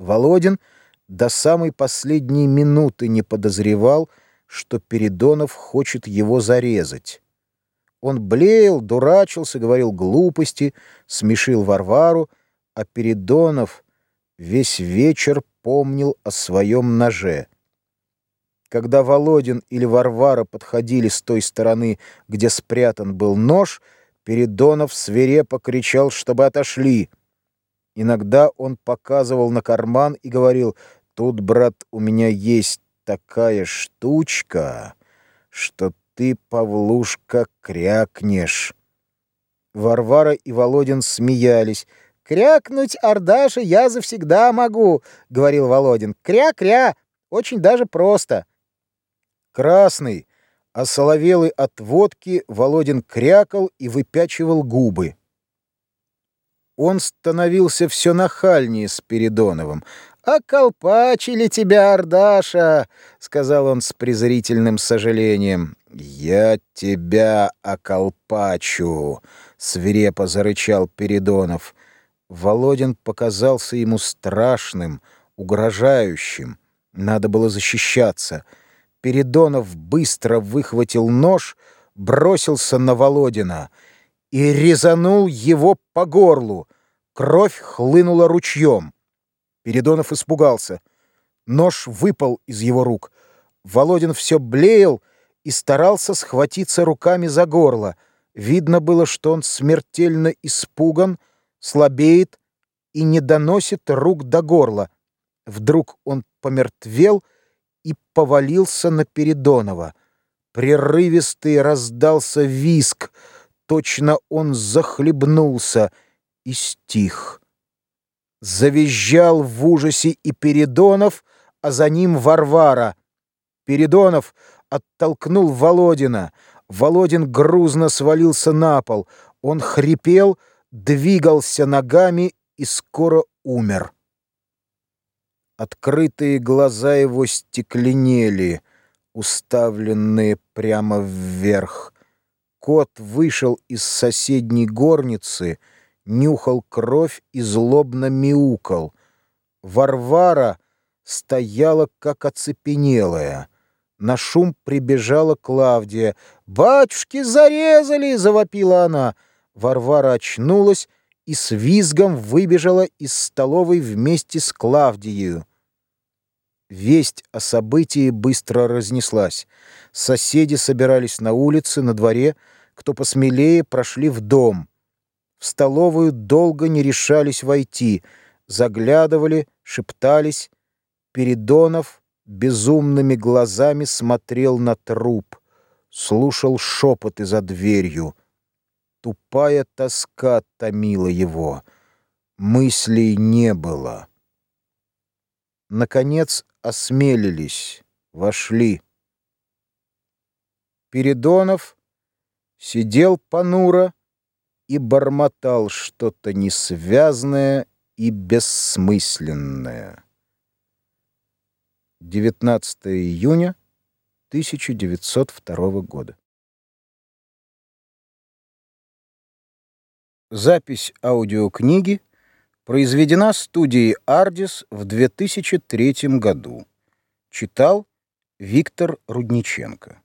Володин до самой последней минуты не подозревал, что Передонов хочет его зарезать. Он блеял, дурачился, говорил глупости, смешил Варвару, а Передонов весь вечер помнил о своем ноже. Когда Володин или Варвара подходили с той стороны, где спрятан был нож, Передонов свирепо кричал, чтобы отошли. Иногда он показывал на карман и говорил, «Тут, брат, у меня есть такая штучка, что ты, Павлушка, крякнешь». Варвара и Володин смеялись. «Крякнуть, Ардаша, я завсегда могу», — говорил Володин. «Кря-кря, очень даже просто». Красный, осоловелый от водки, Володин крякал и выпячивал губы. Он становился все нахальнее с Передоновым. «Околпачили тебя, Ардаша!» — сказал он с презрительным сожалением. «Я тебя околпачу!» — свирепо зарычал Передонов. Володин показался ему страшным, угрожающим. Надо было защищаться — Передонов быстро выхватил нож, бросился на Володина и резанул его по горлу. Кровь хлынула ручьем. Передонов испугался. Нож выпал из его рук. Володин все блеял и старался схватиться руками за горло. Видно было, что он смертельно испуган, слабеет и не доносит рук до горла. Вдруг он помертвел и повалился на Передонова. Прерывистый раздался виск, точно он захлебнулся и стих. Завизжал в ужасе и Передонов, а за ним Варвара. Передонов оттолкнул Володина. Володин грузно свалился на пол. Он хрипел, двигался ногами и скоро умер. Открытые глаза его стекленели, уставленные прямо вверх. Кот вышел из соседней горницы, нюхал кровь и злобно мяукал. Варвара стояла, как оцепенелая. На шум прибежала Клавдия. «Батюшки зарезали!» — завопила она. Варвара очнулась и с визгом выбежала из столовой вместе с Клавдией. Весть о событии быстро разнеслась. Соседи собирались на улице, на дворе, кто посмелее прошли в дом. В столовую долго не решались войти, заглядывали, шептались. Передонов безумными глазами смотрел на труп, слушал шепоты за дверью. Тупая тоска томила его, мыслей не было. Наконец осмелились, вошли. Передонов сидел понуро и бормотал что-то несвязное и бессмысленное. 19 июня 1902 года. Запись аудиокниги Произведена студией «Ардис» в 2003 году. Читал Виктор Рудниченко.